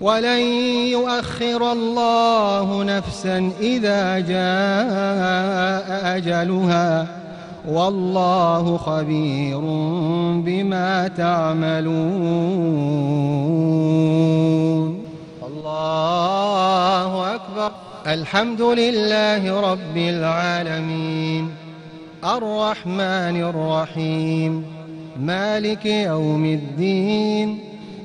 ولن يؤخر الله نفسا إذا جاء أجلها. والله خبير بما تعملون. الله أكبر. الحمد لله رب العالمين. الرحمن الرحيم. مالك يوم الدين.